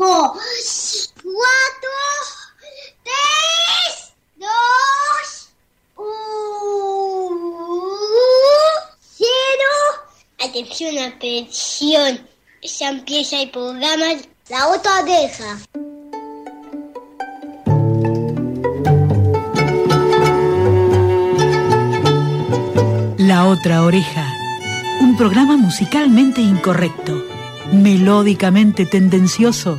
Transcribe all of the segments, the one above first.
Cinco, cuatro, tres, dos, uno, cero. Atención, atención. Ya empieza el programa La otra oreja. La otra oreja. Un programa musicalmente incorrecto, melódicamente tendencioso,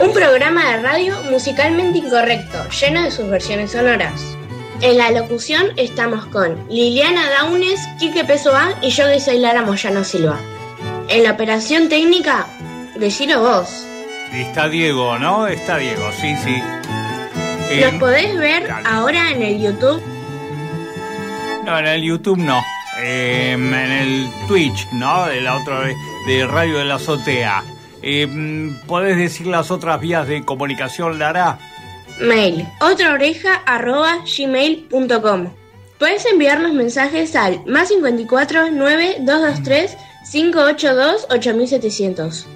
Un programa de radio musicalmente incorrecto, lleno de sus versiones sonoras. En la locución estamos con Liliana Daunes, Quique Pesoán y yo que soy Lara Moyano Silva. En la operación técnica, decilo vos. Está Diego, ¿no? Está Diego, sí, sí. ¿Los podés ver ahora en el YouTube? No, en el YouTube no. Em, en el Twitch, ¿no? De la otra de Radio de la Azotea. Eh, ¿Podés decir las otras vías de comunicación, Lara? Mail, otraoreja.gmail.com Puedes enviarnos mensajes al más 54 9 223 582 8700.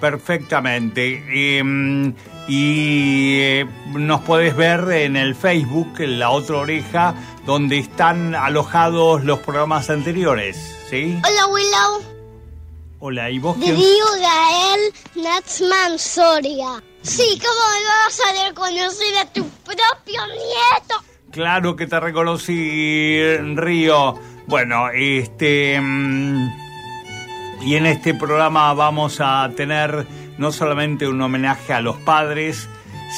Perfectamente. Em, y eh, nos puedes ver en el Facebook, en La Otra Oreja, donde están alojados los programas anteriores, ¿sí? Hola, Willow. Hola, ¿y vos De Río Gael Natsman Soria. Sí, ¿cómo me vas a reconocer a tu propio nieto? Claro que te reconocí, Río. Bueno, este... mm, y en este programa vamos a tener no solamente un homenaje a los padres,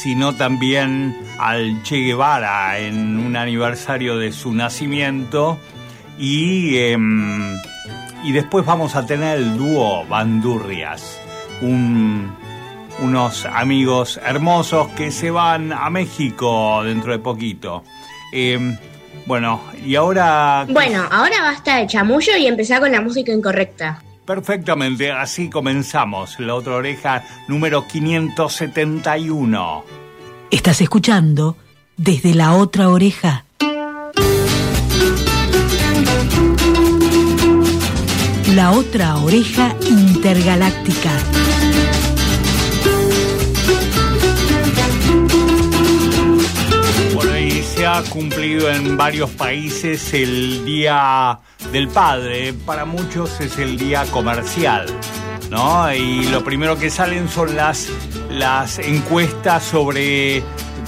sino también al Che Guevara en un aniversario de su nacimiento. Y, em, y después vamos a tener el dúo Bandurrias, un- unos amigos hermosos que se van a México dentro de poquito. Em, bueno, y ahora... Bueno, ahora basta de chamullo y empezá con la música incorrecta. Perfectamente, así comenzamos. La otra oreja número 571. Estás escuchando desde la otra oreja. La otra oreja intergaláctica. Bueno, y se ha cumplido en varios países el Día del Padre. Para muchos es el día comercial, ¿no? Y lo primero que salen son las, las encuestas sobre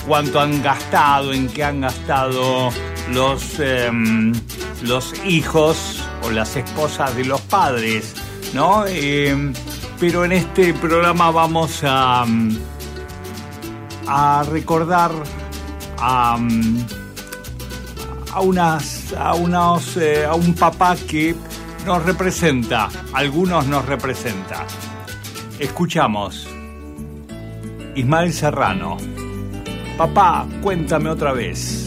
cuánto han gastado, en qué han gastado los, em, los hijos o las esposas de los padres, ¿no? Em, pero en este programa vamos a, mm, a recordar a, a unas a unos eh, a un papá que nos representa, algunos nos representa. Escuchamos Ismael Serrano. Papá, cuéntame otra vez.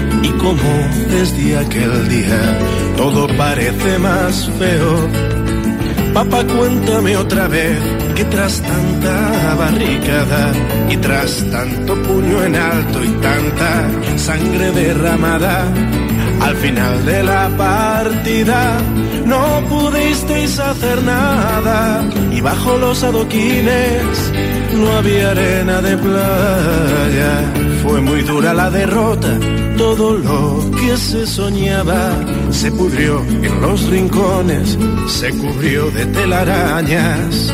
y como desde aquel día todo parece más feo. Papá, cuéntame otra vez que tras tanta barricada y tras tanto puño en alto y tanta sangre derramada, al final de la partida no pudisteis hacer nada y bajo los adoquines no había arena de playa. Fue muy dura la derrota, todo lo que se soñaba se pudrió en los rincones, se cubrió de telarañas.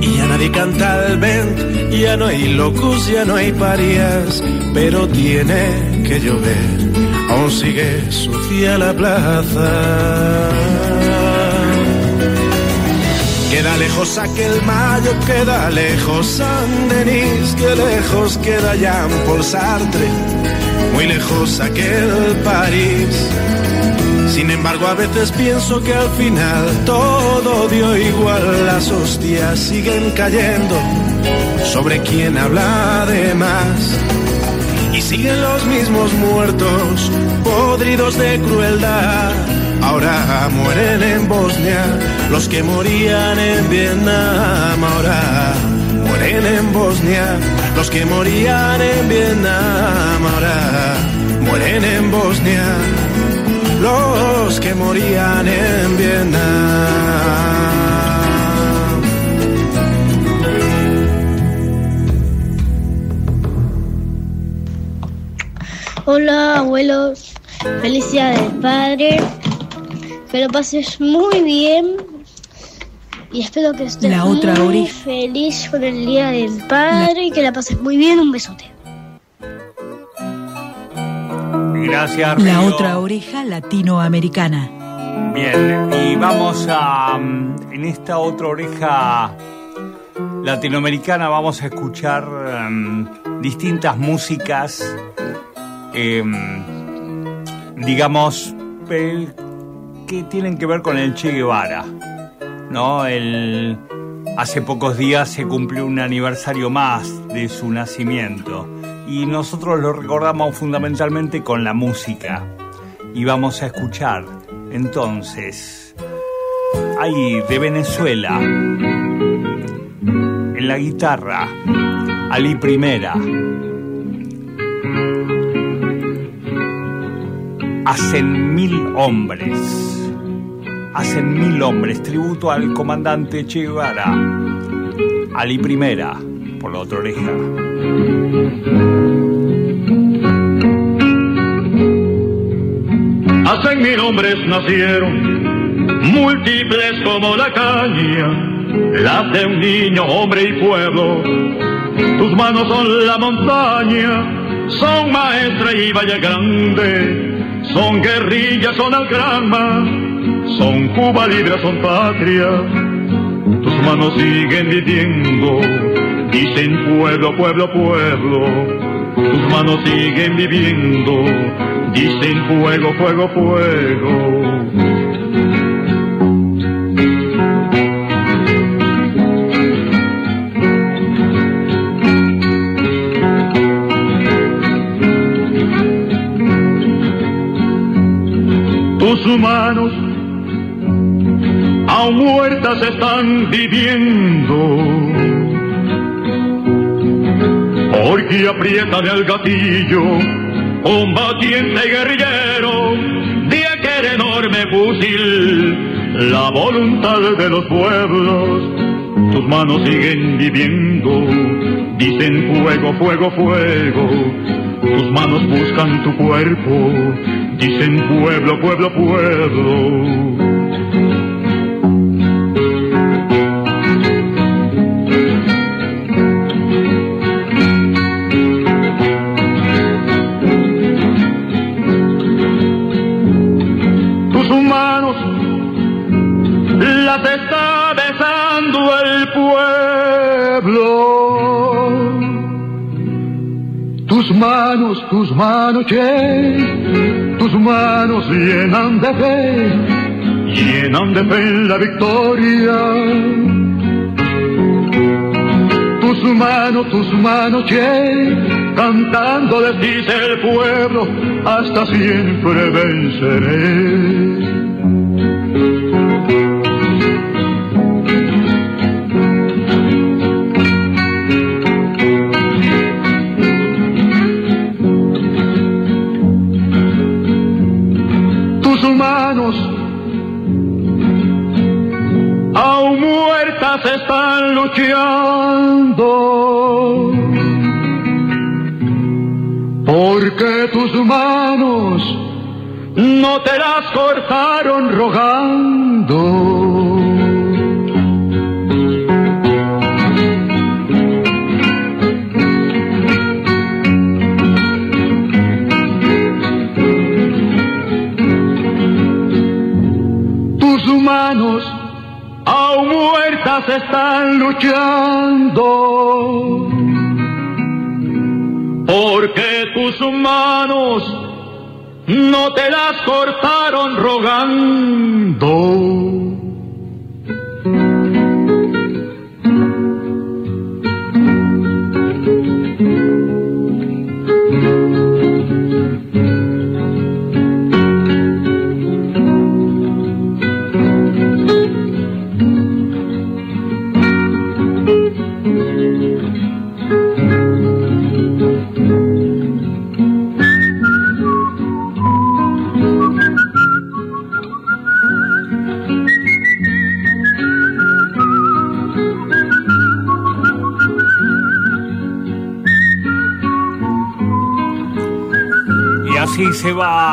Y ya nadie canta el vent, ya no hay locos, ya no hay parias, pero tiene que llover aún sigue sucia la plaza. Queda lejos aquel mayo, queda lejos San Denis, que lejos queda Jean Paul Sartre, muy lejos aquel París. Sin embargo, a veces pienso que al final todo dio igual, las hostias siguen cayendo sobre quien habla de más y siguen los mismos muertos, podridos de crueldad. Ahora mueren en Bosnia los que morían en Vietnam. Ahora mueren en Bosnia los que morían en Vietnam. Ahora mueren en Bosnia los que morían en Vietnam. Hola abuelos, felicidades padre, que lo pases muy bien y espero que estés La otra muy oreja. feliz con el día del padre y que la pases muy bien, un besote. Gracias, La Río. otra oreja latinoamericana. Bien, y vamos a. mm, En esta otra oreja latinoamericana vamos a escuchar mm, distintas músicas, em, digamos, eh, que tienen que ver con el Che Guevara. ¿No? El, hace pocos días se cumplió un aniversario más de su nacimiento y nosotros lo recordamos fundamentalmente con la música. Y vamos a escuchar entonces ahí de Venezuela en la guitarra Ali Primera hacen mil hombres hacen mil hombres tributo al comandante Che Ali Primera por la otra oreja. Hacen mil hombres nacieron, múltiples como la caña, las de un niño, hombre y pueblo. Tus manos son la montaña, son maestra y valle grande, son guerrilla, son algrama, son Cuba libre, son patria. Tus manos siguen viviendo, dicen pueblo, pueblo, pueblo. Tus manos siguen viviendo, dicen fuego, fuego, fuego. Tus manos aún muertas están viviendo porque aprietan el gatillo, combatiente y guerrillero, de aquel enorme fusil, la voluntad de los pueblos, tus manos siguen viviendo, dicen fuego, fuego, fuego, tus manos buscan tu cuerpo, dicen pueblo, pueblo, pueblo. Manos, che, tus manos llenan de fe, llenan de fe la victoria. Tus manos, tus manos, che, cantando les dice el pueblo, hasta siempre venceré. Porque tus manos no te las cortaron rogando. Tus manos aún muertas están luchando. Porque tus manos no te las cortaron rogando.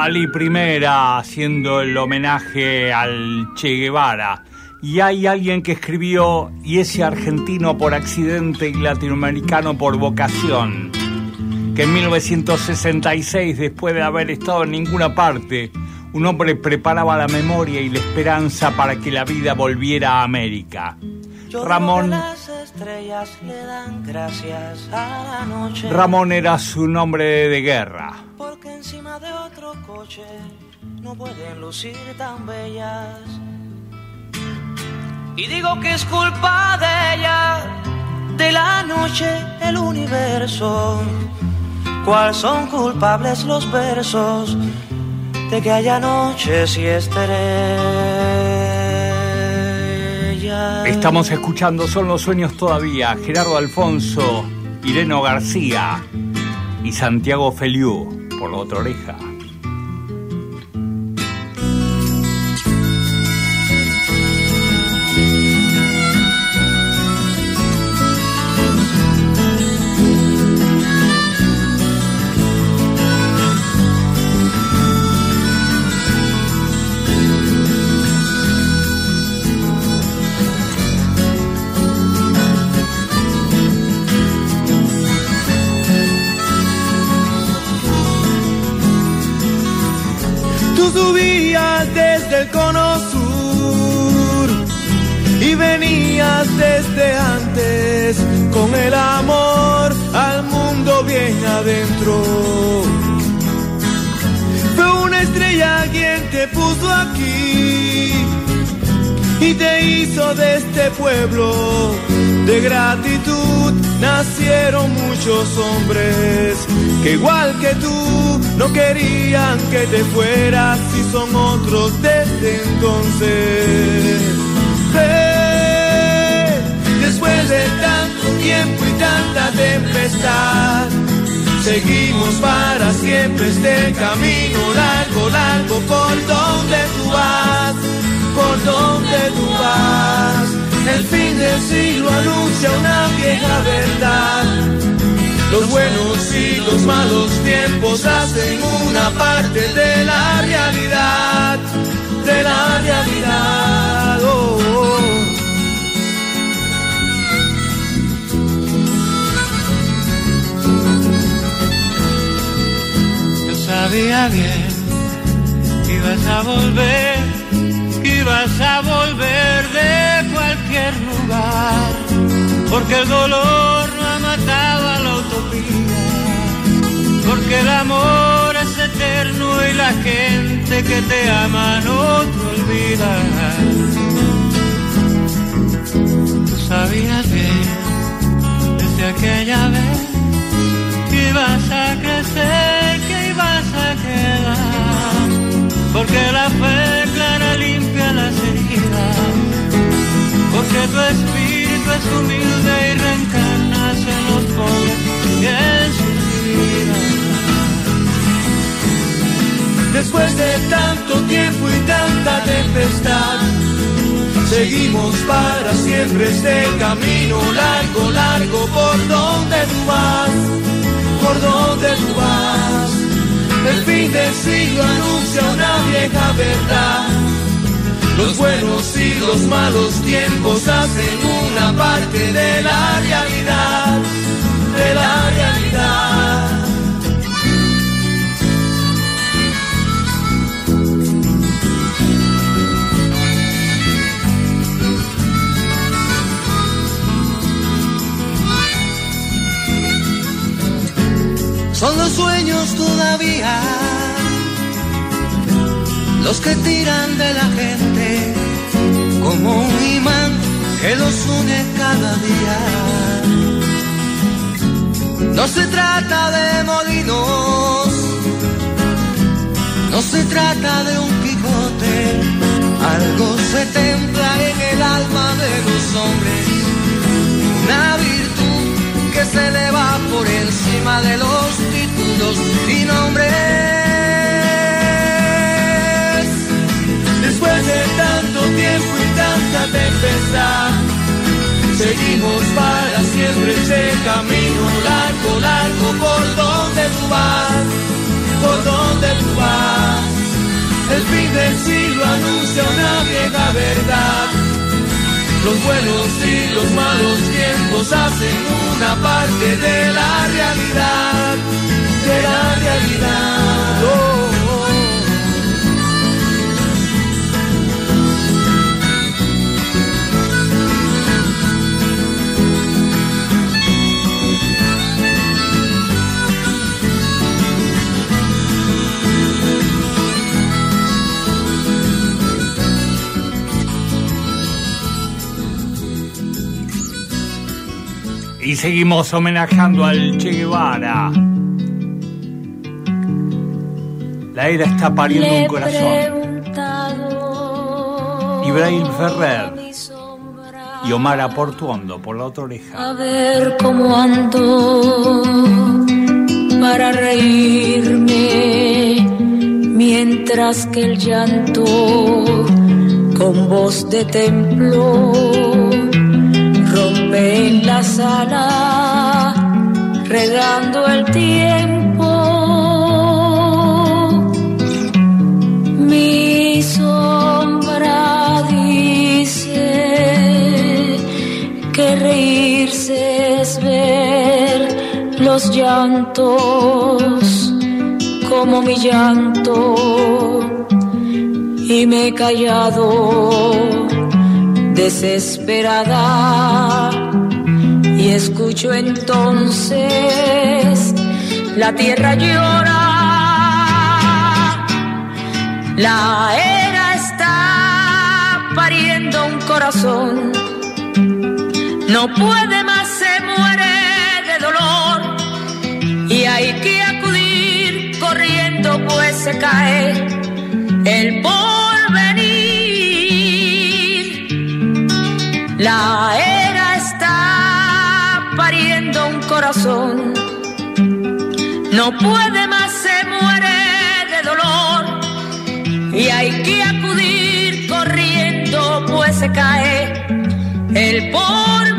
Ali Primera haciendo el homenaje al Che Guevara. Y hay alguien que escribió, y ese argentino por accidente y latinoamericano por vocación, que en 1966, después de haber estado en ninguna parte, un hombre preparaba la memoria y la esperanza para que la vida volviera a América. Ramón, Las estrellas le dan gracias a la noche. Ramón era su nombre de guerra. Porque encima de otro coche no pueden lucir tan bellas. Y digo que es culpa de ella, de la noche, el universo. ¿Cuál son culpables los versos de que haya noches y estrellas? Estamos escuchando Son los Sueños todavía. Gerardo Alfonso, Ireno García y Santiago Feliu por la otra oreja. De este pueblo de gratitud. Nacieron muchos hombres que igual que tú no querían que te fueras y son otros desde entonces. Ven, después de tanto tiempo y tanta tempestad. Seguimos para siempre este camino largo, largo por donde tú vas, por donde tú vas. El fin del siglo anuncia una vieja verdad. Los buenos y los malos tiempos hacen una parte de la realidad, de la realidad. oh, oh. Yo sabía bien que ibas a volver, ibas a volver de cualquier lugar, porque el dolor no ha matado a la utopía, porque el amor es eterno y la gente que te ama no te olvida. Tú sabías bien desde aquella vez que ibas a crecer, que ibas a quedar, porque la fe clara limpia las heridas, porque tu espíritu es humilde y reencarnas en los pobres y en sus vidas. Después de tanto tiempo y tanta tempestad, Seguimos para siempre este camino largo, largo por donde tú vas, por donde tú vas. El fin del siglo anuncia una vieja verdad. Los buenos y los malos tiempos hacen una parte de la realidad, de la realidad. Son los sueños todavía. Los que tiran de la gente como un imán que los une cada día. No se trata de molinos, no se trata de un Quijote, algo se templa en el alma de los hombres, una virtud que se eleva por encima de los títulos y nombres. Después de tanto tiempo y tanta tempestad, seguimos para siempre ese camino largo, largo por donde tú vas, por donde tú vas. El fin del siglo anuncia una vieja verdad. Los buenos y los malos tiempos hacen una parte de la realidad, de la realidad. Y seguimos homenajeando al Che Guevara. La era está pariendo un corazón. Ibrahim Ferrer y Omar Aportuondo por la otra oreja. A ver cómo ando para reírme mientras que el llanto con voz de templo en la sala regando el tiempo. Mi sombra dice que reírse es ver los llantos como mi llanto y me he callado desesperada. Y escucho entonces la tierra llora. La era está pariendo un corazón. No puede más se muere de dolor. Y hay que acudir corriendo pues se cae el porvenir era está pariendo un corazón. No puede más se muere de dolor. Y hay que acudir corriendo pues se cae el porvenir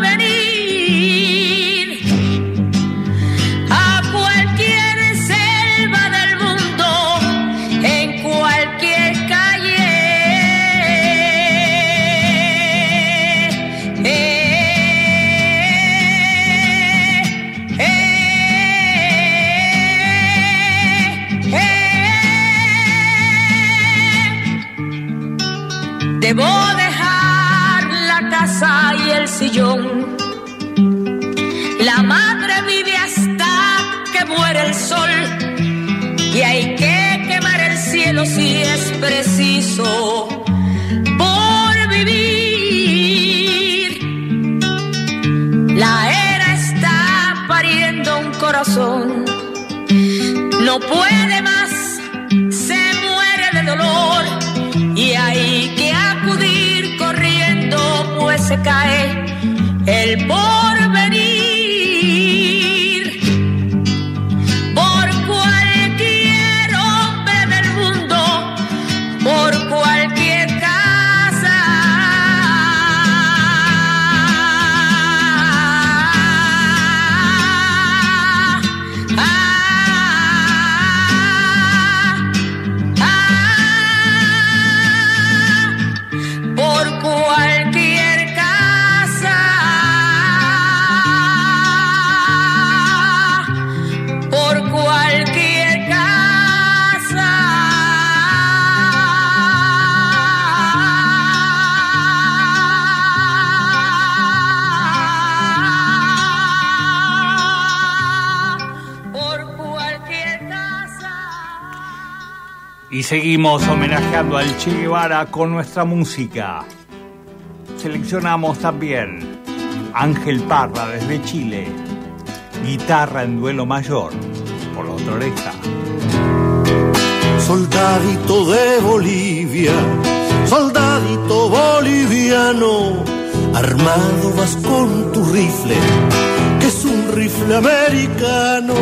si es preciso. Por vivir. La era está pariendo un corazón. No puede más, se muere de dolor. Y hay que acudir corriendo, pues se cae el porvenir. Y seguimos homenajeando al Che Guevara con nuestra música. Seleccionamos también Ángel Parra desde Chile, guitarra en duelo mayor, por la otra oreja. Soldadito de Bolivia, soldadito boliviano, armado vas con tu rifle, que es un rifle americano.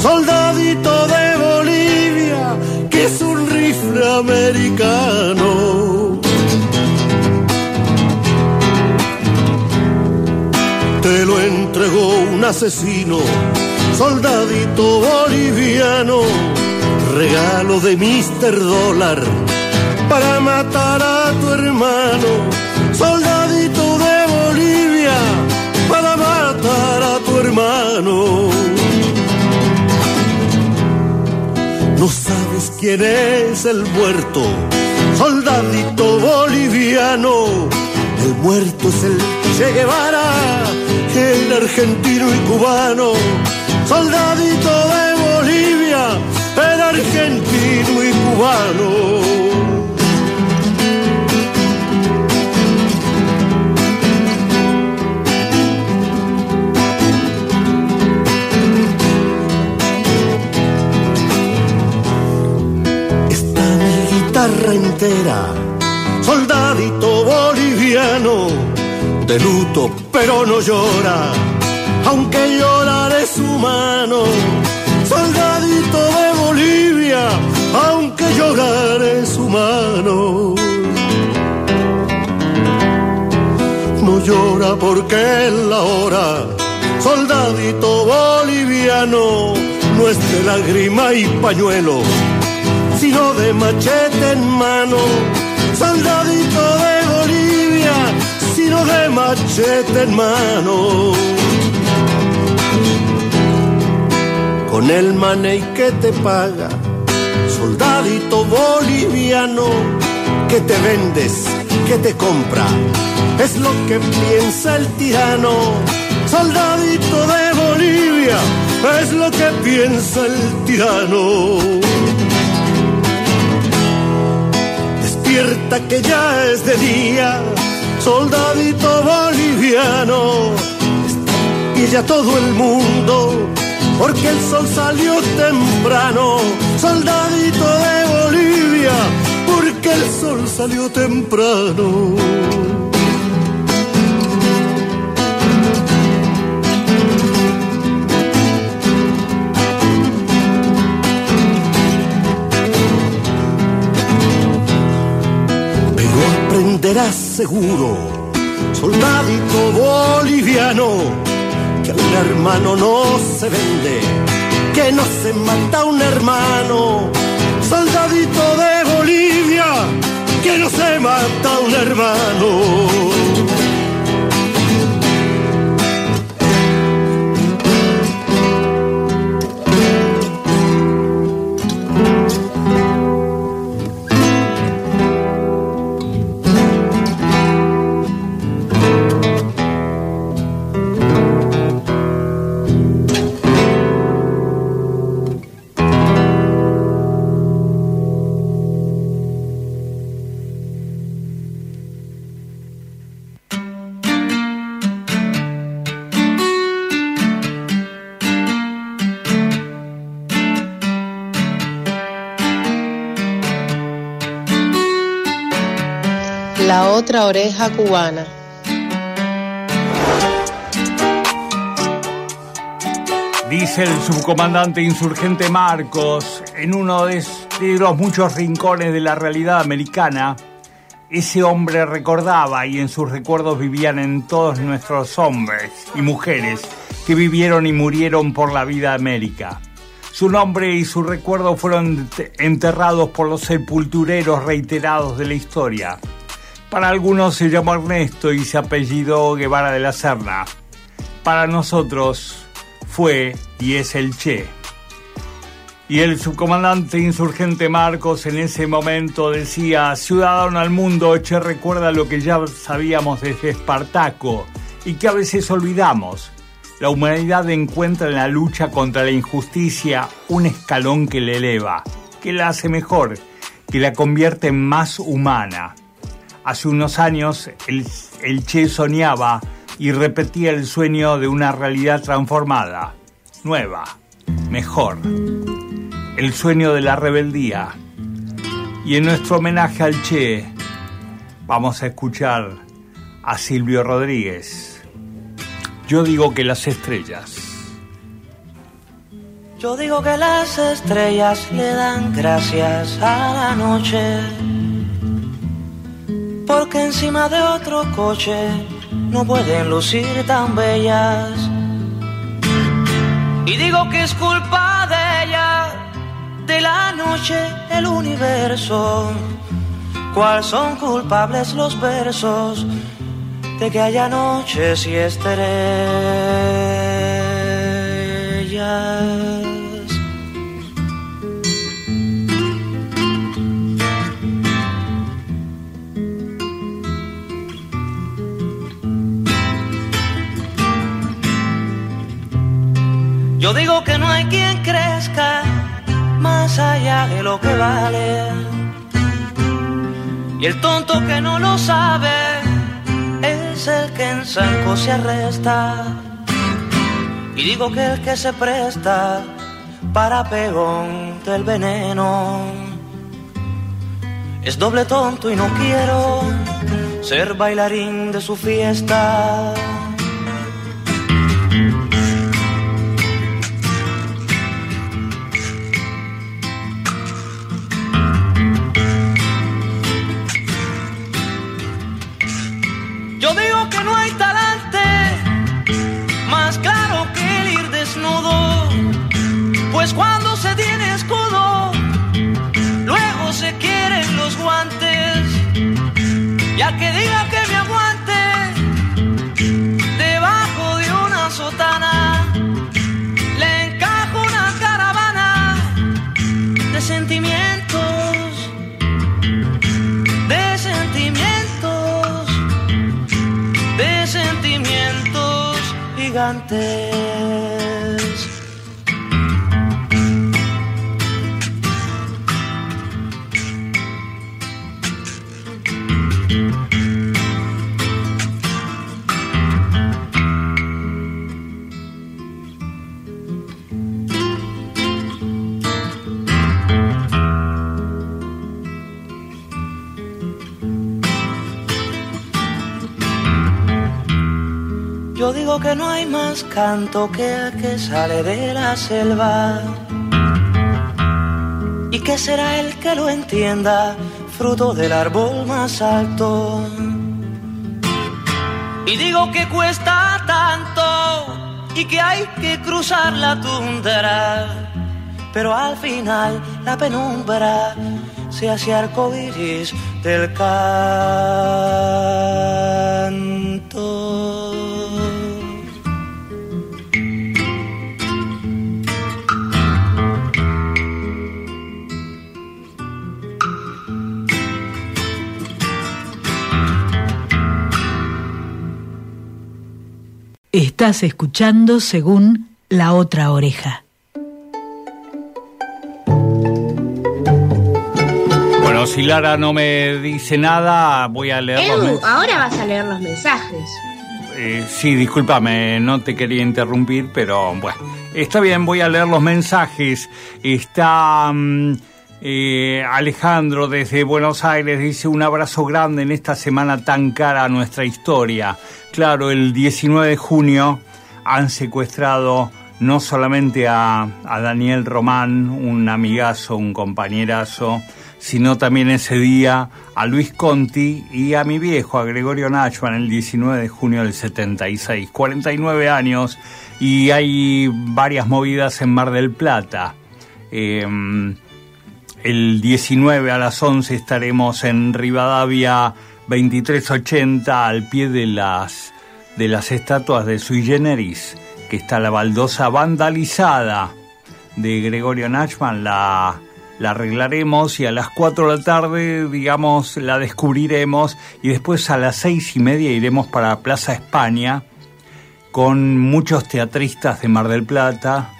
Soldadito de Bolivia, es un rifle americano. Te lo entregó un asesino, soldadito boliviano, regalo de Mr. Dólar para matar a tu hermano, soldadito de Bolivia, para matar a tu hermano. No sabes quién es el muerto, soldadito boliviano. El muerto es el Che Guevara, el argentino y cubano. Soldadito de Bolivia, el argentino y cubano. Soldadito boliviano, de luto pero no llora, aunque llorar es humano. Soldadito de Bolivia, aunque llorar es humano. No llora porque es la hora, soldadito boliviano, no es de lágrima y pañuelo sino de machete en mano. Soldadito de Bolivia, sino de machete en mano. Con el money que te paga, soldadito boliviano, que te vendes, que te compra, es lo que piensa el tirano. Soldadito de Bolivia, es lo que piensa el tirano. Despierta que ya es de día, soldadito boliviano. Y ya todo el mundo, porque el sol salió temprano, soldadito de Bolivia, porque el sol salió temprano. Aprenderás seguro, soldadito boliviano, que un hermano no se vende, que no se mata un hermano. Soldadito de Bolivia, que no se mata un hermano. Otra oreja cubana. Dice el subcomandante insurgente Marcos, en uno de, los muchos rincones de la realidad americana, ese hombre recordaba y en sus recuerdos vivían en todos nuestros hombres y mujeres que vivieron y murieron por la vida América. Su nombre y su recuerdo fueron enterrados por los sepultureros reiterados de la historia. Para algunos se llamó Ernesto y se apellidó Guevara de la Serna. Para nosotros fue y es el Che. Y el subcomandante insurgente Marcos en ese momento decía, Ciudadano al mundo, Che recuerda lo que ya sabíamos desde Espartaco y que a veces olvidamos. La humanidad encuentra en la lucha contra la injusticia un escalón que le eleva. que la hace mejor, que la convierte en más humana. Hace unos años el, Che soñaba y repetía el sueño de una realidad transformada, nueva, mejor. El sueño de la rebeldía. Y en nuestro homenaje al Che, vamos a escuchar a Silvio Rodríguez. Yo digo que las estrellas. Yo digo que las estrellas le dan gracias a la noche, porque encima de otro coche no pueden lucir tan bellas. Y digo que es culpa de ella, de la noche, el universo. ¿Cuál son culpables los versos de que haya noches y estrellas? Yo digo que no hay quien crezca más allá de lo que vale. Y el tonto que no lo sabe es el que en Sanco se arresta. Y digo que el que se presta para pegón del veneno es doble tonto y no quiero ser bailarín de su fiesta. Pues cuando se tiene escudo, luego se quieren los guantes, y al que diga que me aguante debajo de una sotana, le encajo una caravana de sentimientos, de sentimientos de sentimientos gigantes. Digo que no hay más canto que el que sale de la selva. ¿Y que será el que lo entienda, fruto del árbol más alto? Y digo que cuesta tanto y que hay que cruzar la tundra. Pero al final la penumbra se hace arcoíris del canto. Estás escuchando según la otra oreja. Bueno, si Lara no me dice nada, voy a leer los Edu, ahora vas a leer los mensajes. Eh, sí, discúlpame, no te quería interrumpir, pero bueno. Está bien, voy a leer los mensajes. Está mm, eh, Alejandro desde Buenos Aires, dice un abrazo grande en esta semana tan cara a nuestra historia. Claro, el 19 de junio han secuestrado no solamente a, Daniel Román, un amigazo, un compañerazo, sino también ese día a Luis Conti y a mi viejo, a Gregorio Nachman, el 19 de junio del 76, 49 años, y hay varias movidas en Mar del Plata. Eh, el 19 a las 11 estaremos en Rivadavia 2380 al pie de las, de las estatuas de Sui Generis, que está la baldosa vandalizada de Gregorio Nachman, la, la arreglaremos y a las 4 de la tarde, digamos, la descubriremos. Y después a las seis y media iremos para Plaza España con muchos teatristas de Mar del Plata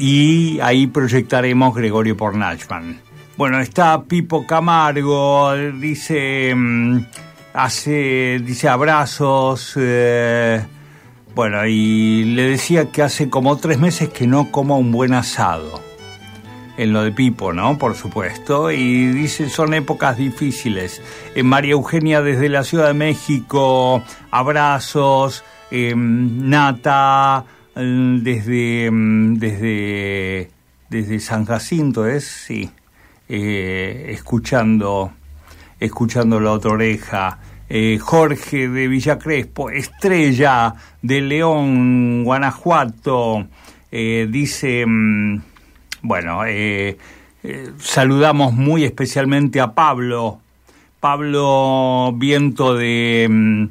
y ahí proyectaremos Gregorio por Nachman. Bueno, está Pipo Camargo, dice, mm, hace, dice abrazos, eh, bueno, y le decía que hace como tres meses que no coma un buen asado. En lo de Pipo, ¿no? Por supuesto. Y dice, son épocas difíciles. En María Eugenia desde la Ciudad de México, abrazos, em, Nata, desde, em, desde, desde San Jacinto, ¿es? Sí. Eh, escuchando, escuchando la otra oreja. Eh, Jorge de Villa Crespo, Estrella de León, Guanajuato, eh, dice, mm, bueno, saludamos muy especialmente a Pablo, Pablo Viento de, mm,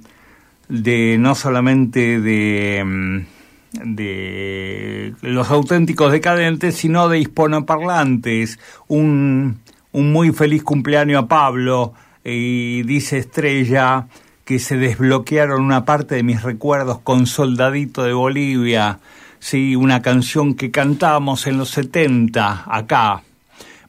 de no solamente de, mm, de los auténticos decadentes, sino de hispanoparlantes, un, un muy feliz cumpleaños a Pablo, y dice Estrella que se desbloquearon una parte de mis recuerdos con Soldadito de Bolivia, sí, una canción que cantábamos en los 70 acá.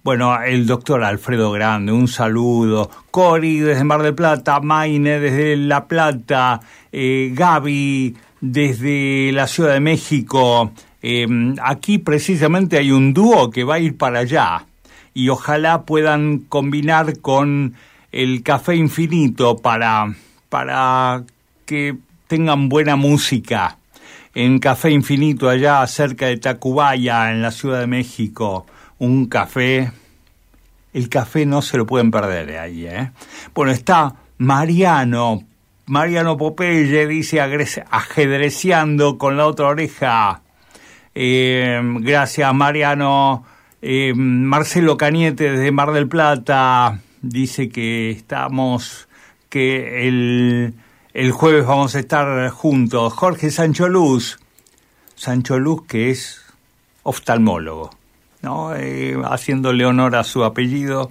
Bueno, el doctor Alfredo Grande, un saludo. Cori desde Mar del Plata, Maine desde La Plata, eh, Gaby desde la Ciudad de México. Em, aquí precisamente hay un dúo que va a ir para allá y ojalá puedan combinar con el café infinito para, para que tengan buena música. En Café Infinito, allá cerca de Tacubaya, en la Ciudad de México, un café. El café no se lo pueden perder ahí, ¿eh? Bueno, está Mariano. Mariano Popeye dice ajedreciando con la otra oreja. Eh, gracias, Mariano. Eh, Marcelo Cañete desde Mar del Plata dice que estamos, que el, el jueves vamos a estar juntos. Jorge Sancho Luz, Sancho Luz que es oftalmólogo, ¿no? Eh, haciéndole honor a su apellido.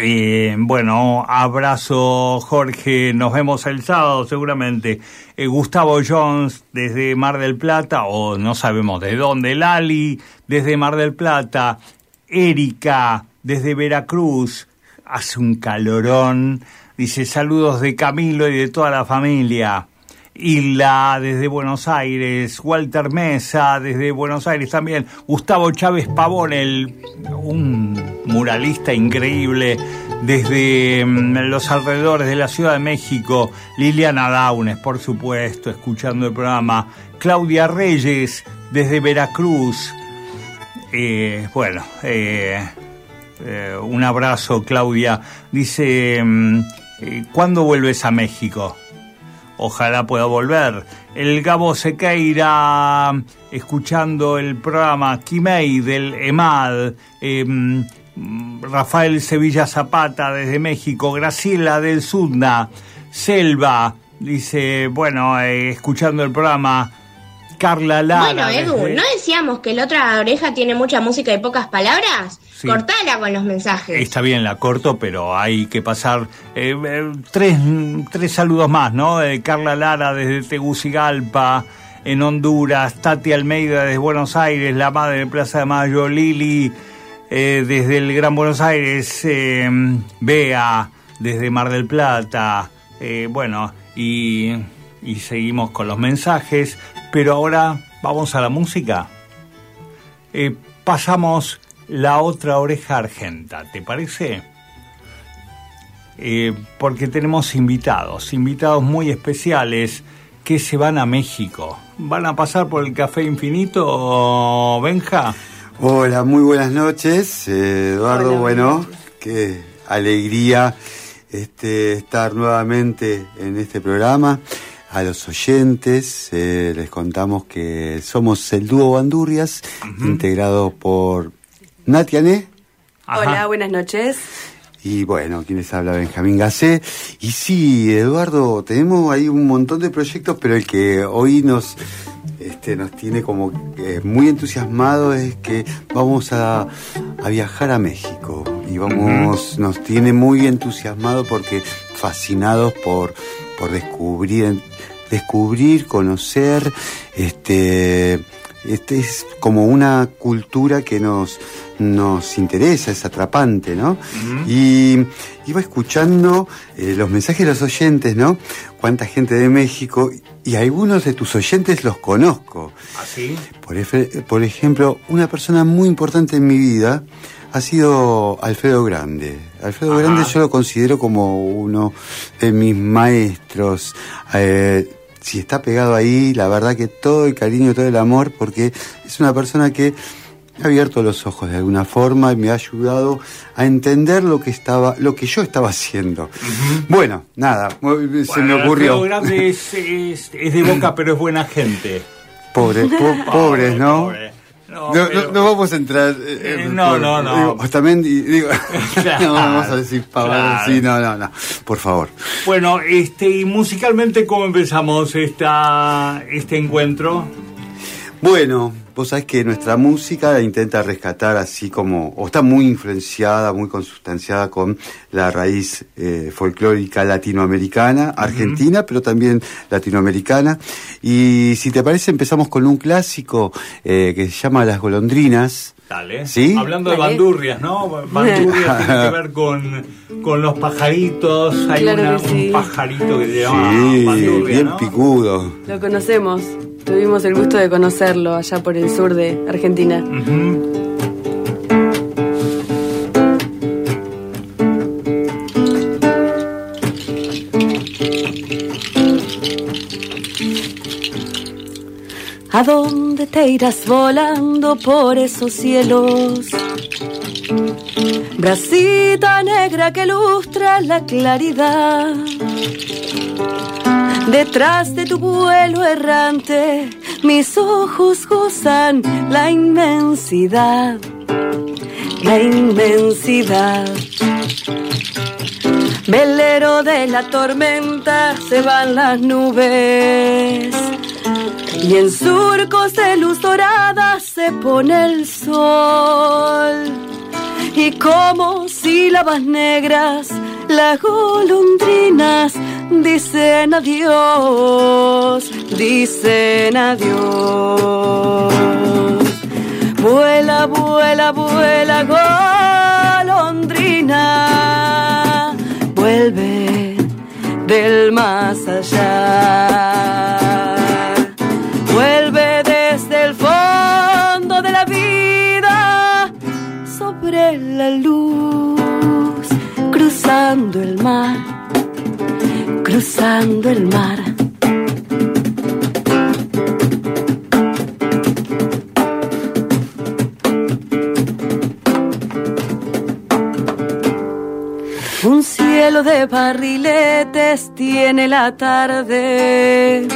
Eh, bueno, abrazo Jorge, nos vemos el sábado seguramente. Eh, Gustavo Jones desde Mar del Plata, o no sabemos de dónde, Lali desde Mar del Plata, Erika desde Veracruz, hace un calorón, dice saludos de Camilo y de toda la familia. Hilda desde Buenos Aires, Walter Mesa desde Buenos Aires también, Gustavo Chávez Pavón, el, un muralista increíble desde mm, los alrededores de la Ciudad de México, Liliana Daunes, por supuesto, escuchando el programa, Claudia Reyes desde Veracruz, eh, bueno, eh, eh, un abrazo, Claudia. Dice, mm, eh, ¿cuándo vuelves a México? Ojalá pueda volver. El Gabo Sequeira, escuchando el programa Kimei del EMAD. Em, Rafael Sevilla Zapata desde México. Graciela del Sudna. Selva, dice, bueno, eh, escuchando el programa Carla Lara. Bueno, Edu, ¿no decíamos que la otra oreja tiene mucha música y pocas palabras? Cortala con los mensajes. Está bien, la corto, pero hay que pasar eh, eh, tres, tres saludos más, ¿no? Carla Lara desde Tegucigalpa, en Honduras, Tati Almeida desde Buenos Aires, la madre de Plaza de Mayo, Lili eh, desde el Gran Buenos Aires, Bea desde Mar del Plata, bueno, y, y seguimos con los mensajes, pero ahora vamos a la música. pasamos la otra oreja argenta, ¿te parece? Eh, porque tenemos invitados, invitados muy especiales que se van a México. ¿Van a pasar por el Café Infinito, Benja? Hola, muy buenas noches, eh, Eduardo. bueno, qué alegría este, estar nuevamente en este programa. A los oyentes eh, les contamos que somos el dúo Bandurrias, integrado por Natiané. Hola, buenas noches. Y bueno, quienes habla Benjamín Gacé. Y sí, Eduardo, tenemos ahí un montón de proyectos, pero el que hoy nos, este, nos tiene como muy entusiasmado es que vamos a, viajar a México. Y vamos, nos tiene muy entusiasmado porque fascinados por, por descubrir, descubrir, conocer, este este es como una cultura que nos, nos interesa, es atrapante, ¿no? Y iba escuchando eh, los mensajes de los oyentes, ¿no? Cuánta gente de México, y algunos de tus oyentes los conozco. ¿Así? Por, efe- por ejemplo, una persona muy importante en mi vida ha sido Alfredo Grande. Alfredo Ajá. Grande yo lo considero como uno de mis maestros. Eh, si está pegado ahí, la verdad que todo el cariño, todo el amor, porque es una persona que ha abierto los ojos de alguna forma y me ha ayudado a entender lo que estaba, lo que yo estaba haciendo. Bueno, nada, se Bueno, me ocurrió. Grande es, es- es de boca, pero es buena gente. Pobres, po- pobres, ¿no? pobre. No, No, pero- no, no vamos a entrar. eh, Eh, no, por- no, no. Digo, Otamendi, digo, Claro, no vamos a decir pavadas. claro. Sí, no, no, no. Por favor. Bueno, este, y musicalmente, ¿cómo empezamos esta, este encuentro? Bueno, vos sabés que nuestra música intenta rescatar así como, o está muy influenciada, muy consustanciada con la raíz eh, folclórica latinoamericana, argentina, pero también latinoamericana. Y si te parece, empezamos con un clásico eh, que se llama Las Golondrinas. Dale. ¿Sí? Hablando de bandurrias, ¿no? Bandurrias tiene que ver con, con los pajaritos. Hay Claro una- que sí. un pajarito que se llama Sí, bandurria, bien ¿no? picudo. Lo conocemos. Tuvimos el gusto de conocerlo allá por el sur de Argentina. ¿A dónde te irás volando por esos cielos? Bracita negra que lustra la claridad. Detrás de tu vuelo errante, mis ojos gozan la inmensidad, la inmensidad. Velero de la tormenta se van las nubes y en surcos de luz dorada se pone el sol. Y como sílabas negras, las golondrinas dicen adiós, dicen adiós. Vuela, vuela, vuela, golondrina, vuelve del más allá. Vuelve desde el fondo de la vida sobre la luz, cruzando el mar, cruzando el mar. Un cielo de barriletes tiene la tarde.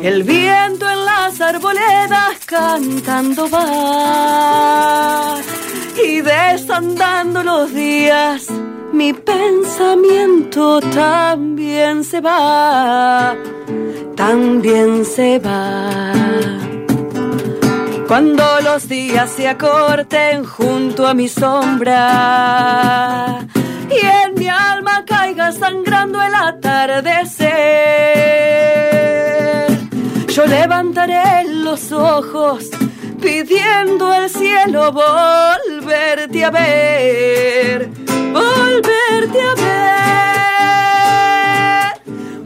El viento en las arboledas cantando va. Y desandando los días, mi pensamiento también se va. También se va. Cuando los días se acorten junto a mi sombra y en mi alma caiga sangrando el atardecer, yo levantaré los ojos pidiendo al cielo volverte a ver, volverte a ver.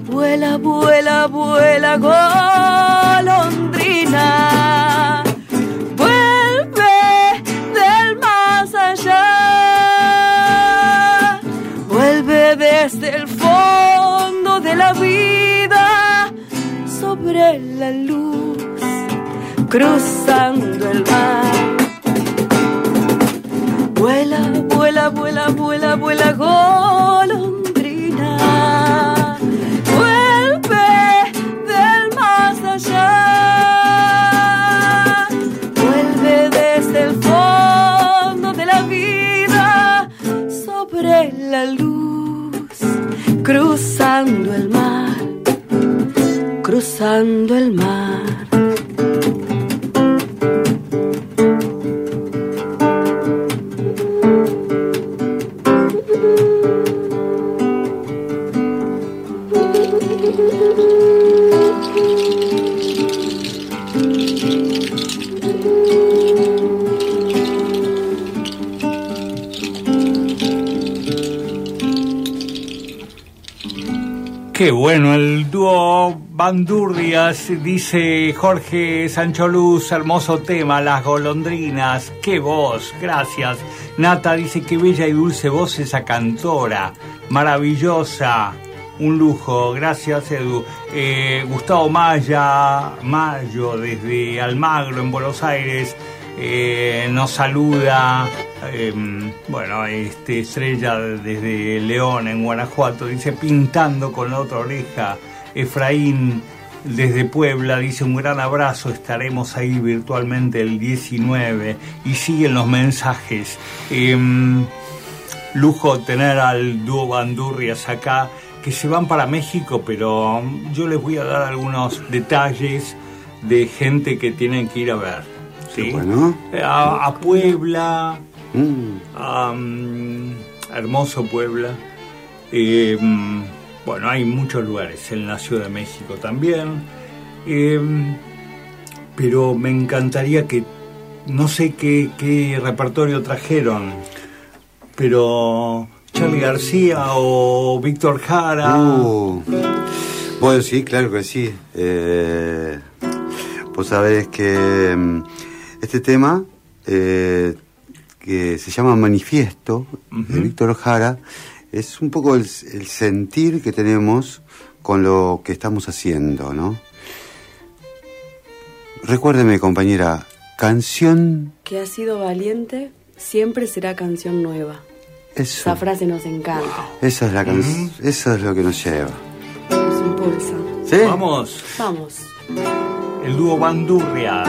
Vuela, vuela, vuela, golondrina. Vuelve del más allá. Vuelve desde el fondo de la vida sobre la luz, cruzando el mar. Vuela, vuela, vuela, vuela, vuela, golondrina. Vuelve del más allá. Vuelve desde el fondo de la vida sobre la luz, cruzando el mar, cruzando el mar. Qué bueno, el dúo Bandurrias, dice Jorge Sancho Luz, hermoso tema, las golondrinas, qué voz, gracias. Nata dice qué bella y dulce voz esa cantora, maravillosa, un lujo, gracias Edu. Eh, Gustavo Maya, Mayo, desde Almagro, en Buenos Aires, eh, nos saluda. eh, bueno, este Estrella desde León, en Guanajuato, dice pintando con la otra oreja. Efraín desde Puebla dice un gran abrazo, estaremos ahí virtualmente el 19 y siguen los mensajes. Em, lujo tener al dúo Bandurrias acá que se van para México, pero yo les voy a dar algunos detalles de gente que tienen que ir a ver. ¿Sí? Bueno. A, a Puebla, Mm. a, mm, hermoso Puebla. Eh, mm, bueno, hay muchos lugares en la Ciudad de México también. Eh, pero me encantaría que, no sé qué, qué repertorio trajeron, pero Charlie García o Víctor Jara. Uh. Bueno, sí, claro que sí. Eh, vos sabés que mm, este tema, eh, que se llama Manifiesto, de. Víctor Jara, es un poco el, el sentir que tenemos con lo que estamos haciendo, ¿no? Recuérdeme, compañera, canción Que ha sido valiente, siempre será canción nueva. Eso. Esa frase nos encanta. Esa es la can- eso es lo que nos lleva. Nos impulsa. ¿Sí? Vamos, Vamos. el dúo Bandurrias.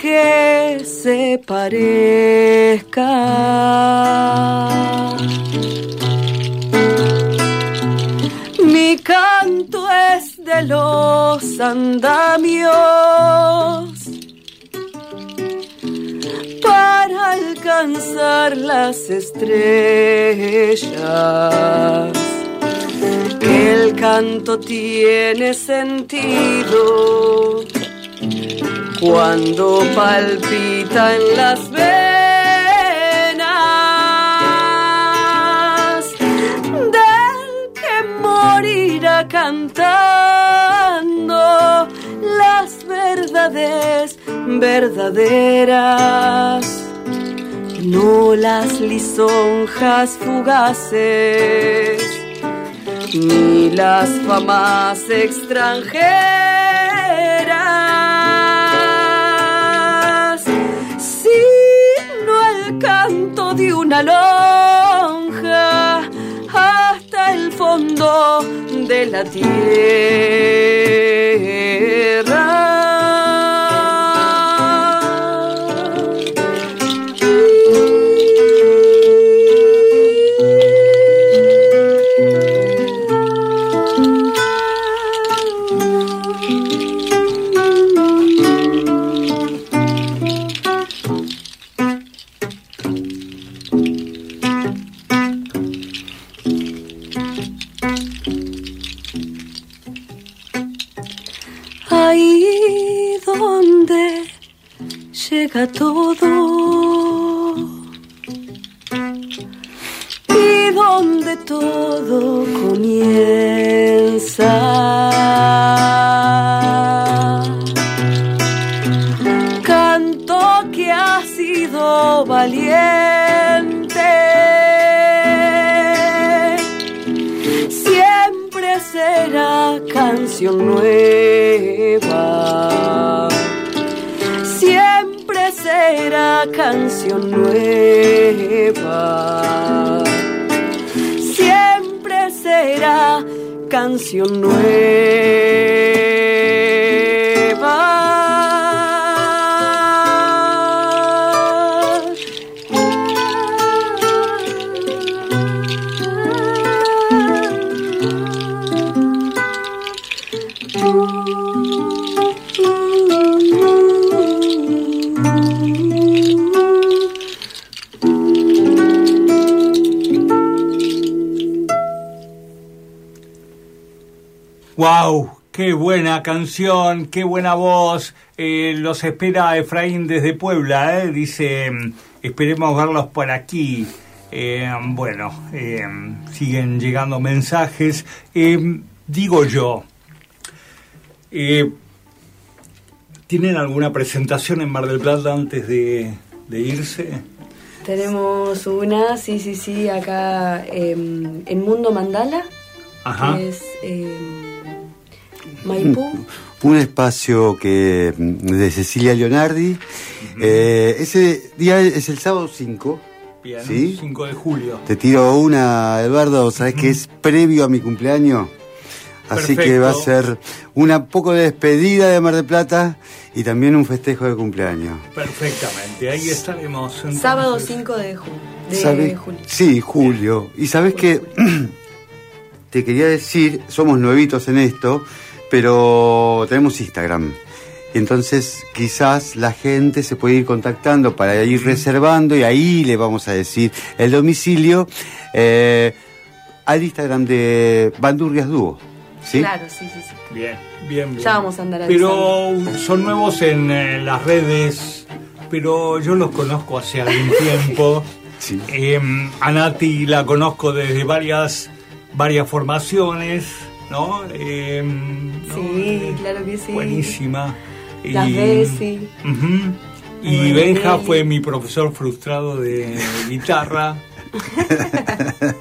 Que se parezca. Mi canto es de los andamios para alcanzar las estrellas. El canto tiene sentido cuando palpita en las venas del que morirá cantando las verdades verdaderas, no las lisonjas fugaces, ni las famas extranjeras, canto de una lonja hasta el fondo de la tierra. ¡Wow! ¡Qué buena canción! ¡Qué buena voz! Eh, los espera Efraín desde Puebla, ¿eh? Dice, mm, esperemos verlos por aquí. Eh, bueno, siguen llegando mensajes. Digo yo, ¿tienen alguna presentación en Mar del Plata antes de, de irse? Tenemos una, sí, sí, sí, acá em, en Mundo Mandala, Ajá. que es em, Maipú. Un espacio que mm, de Cecilia Leonardi. Eh, ese día es el sábado 5. Bien, ¿Sí? 5 de julio. Te tiro una, Eduardo, sabes que es previo a mi cumpleaños. Así Perfecto. que va a ser una poco de despedida de Mar del Plata y también un festejo de cumpleaños. Perfectamente, ahí estaremos. entonces. Sábado 5 de, ju de ¿Sabes? julio. Sí, Julio. Y sabes que te quería decir, somos nuevitos en esto, pero tenemos Instagram. Entonces quizás la gente se puede ir contactando para ir reservando y ahí le vamos a decir el domicilio eh, al Instagram de Bandurrias Dúo. ¿sí? Claro, sí, sí, sí. Bien, bien, bien. Ya vamos a andar Pero son nuevos en eh, las redes, pero yo los conozco hace algún tiempo. Eh, a Nati la conozco desde varias, varias formaciones, ¿no? Eh, ¿no? Sí, claro que sí. Buenísima. Las Y- Bessie. Y Benja bien. fue mi profesor frustrado de guitarra.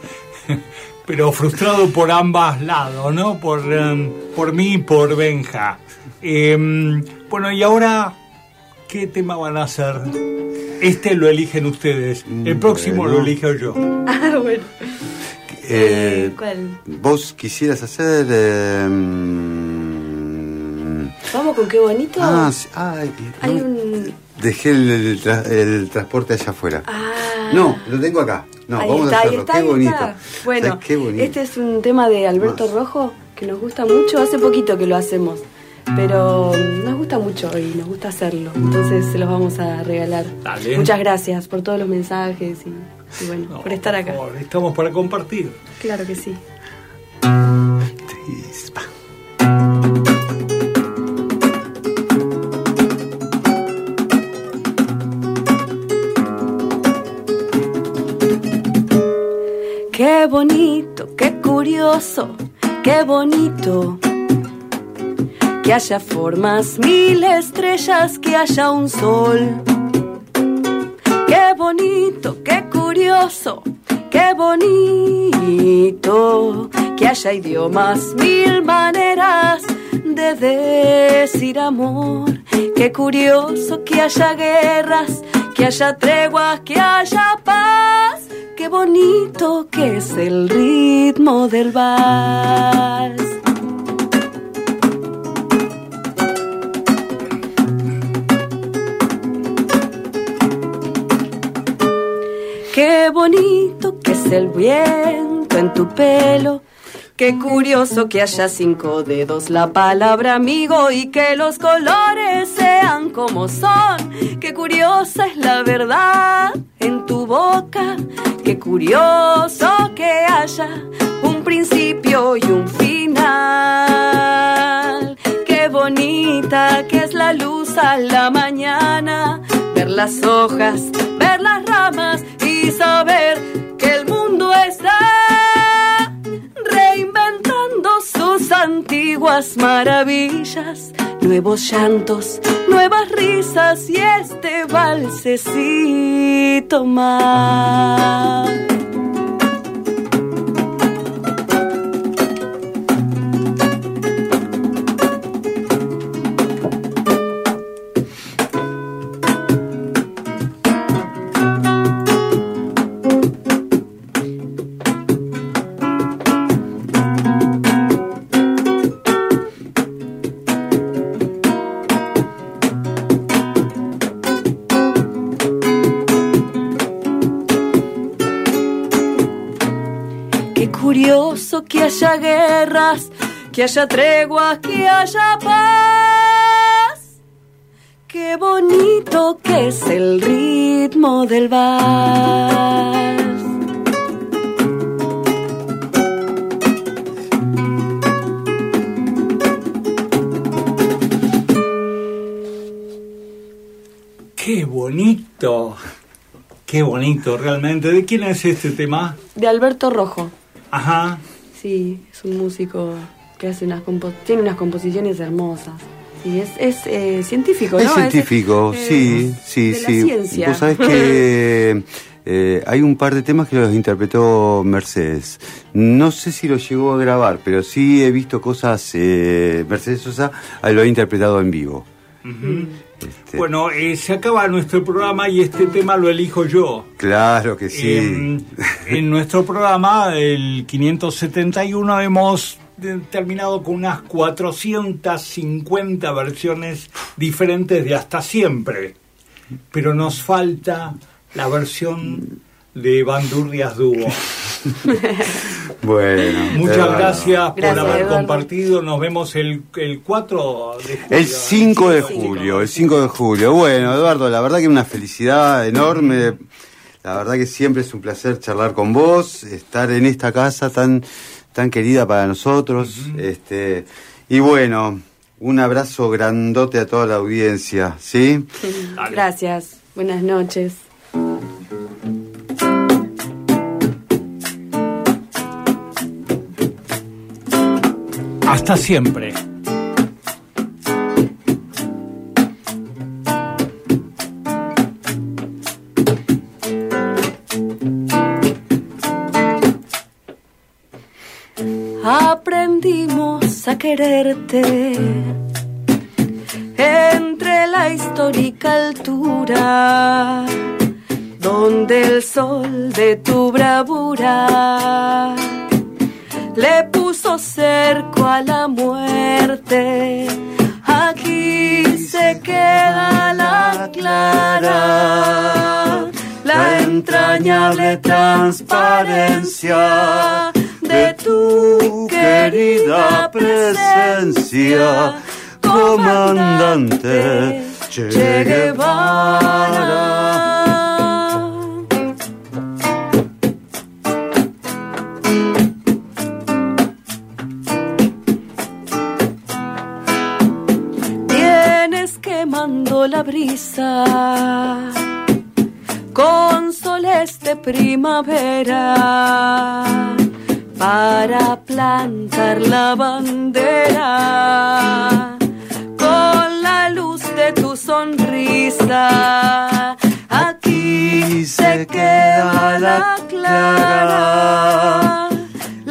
Pero frustrado por ambas lados, ¿no? Por, em, por mí y por Benja. Em, bueno, y ahora, ¿qué tema van a hacer? Este lo eligen ustedes. El próximo bueno. lo elijo yo. Ah, bueno. Eh, ¿Cuál? ¿Vos quisieras hacer... eh, Vamos con qué bonito. ah, sí, ay, Hay no, un. Dejé el, el tra- el transporte allá afuera. Ah. No, lo tengo acá. No, ahí vamos está, a hacerlo. está, qué bonito. Bueno, ¿Sabes qué bonito? este es un tema de Alberto Rojo que nos gusta mucho. Hace poquito que lo hacemos, pero nos gusta mucho y nos gusta hacerlo. Entonces se los vamos a regalar. Dale. Muchas gracias por todos los mensajes y, y bueno, por estar acá. Por favor, estamos para compartir. Claro que sí. Qué bonito, qué curioso, qué bonito. Que haya formas, mil estrellas, que haya un sol. Qué bonito, qué curioso, qué bonito, que haya idiomas, mil maneras de decir amor. Qué curioso que haya guerras, que haya treguas, que haya paz. Qué bonito que es el ritmo del vals. Qué bonito que es el viento en tu pelo. Qué curioso que haya cinco dedos la palabra amigo y que los colores sean como son. Qué curiosa es la verdad en tu boca. Qué curioso que haya un principio y un final. Qué bonita que es la luz a la mañana. Ver las hojas, ver las ramas y saber que el mundo está reinventando sus antiguas maravillas, nuevos llantos, nuevas risas y este valsecito más. Que haya guerras, que haya treguas, que haya paz. Qué bonito que es el ritmo del vals. Qué bonito. Qué bonito, realmente. ¿De quién es este tema? De Alberto Rojo. Ajá. Sí, es un músico que hace unas compo- tiene unas composiciones hermosas. Sí, es, es eh, científico, Es ¿no? científico, eh, sí, sí, de la sí. ciencia. Vos sabés que eh, hay un par de temas que los interpretó Mercedes. No sé si los llegó a grabar, pero sí he visto cosas. eh, Mercedes Sosa lo ha interpretado en vivo. Ujú. Bueno, eh, se acaba nuestro programa y este tema lo elijo yo. Claro que sí. En, en nuestro programa, el 571, hemos terminado con unas 450 versiones diferentes de Hasta Siempre. Pero nos falta la versión de Bandurrias Dúo. Bueno. Muchas gracias por Gracias, haber Eduardo. compartido. Nos vemos el, el 4 de julio. El 5 de julio, el 5 de julio. Bueno, Eduardo, la verdad que una felicidad enorme. La verdad que siempre es un placer charlar con vos, estar en esta casa tan, tan querida para nosotros. este, y bueno, un abrazo grandote a toda la audiencia, ¿sí? Gracias. Buenas noches. Hasta siempre. Aprendimos a quererte entre la histórica altura, donde el sol de tu bravura le cerco a la muerte. Aquí se queda la clara, la entrañable transparencia de tu querida presencia, comandante Che Guevara. La brisa con soles de primavera para plantar la bandera la luz de tu sonrisa. Aquí se queda la clara,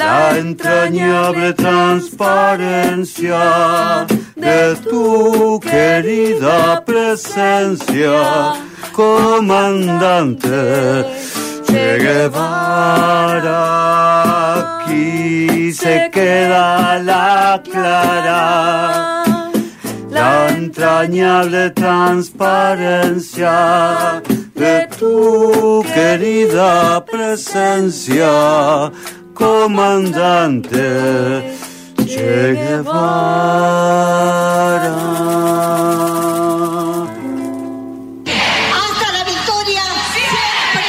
la entrañable transparencia de tu querida presencia, comandante Che Guevara. Aquí se queda la clara, la entrañable transparencia de tu querida presencia, comandante Che Guevara. Hasta la victoria siempre.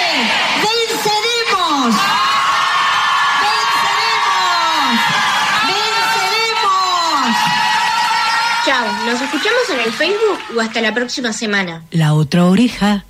Venceremos. Venceremos. Chao, nos escuchamos en el Facebook o hasta la próxima semana. La otra oreja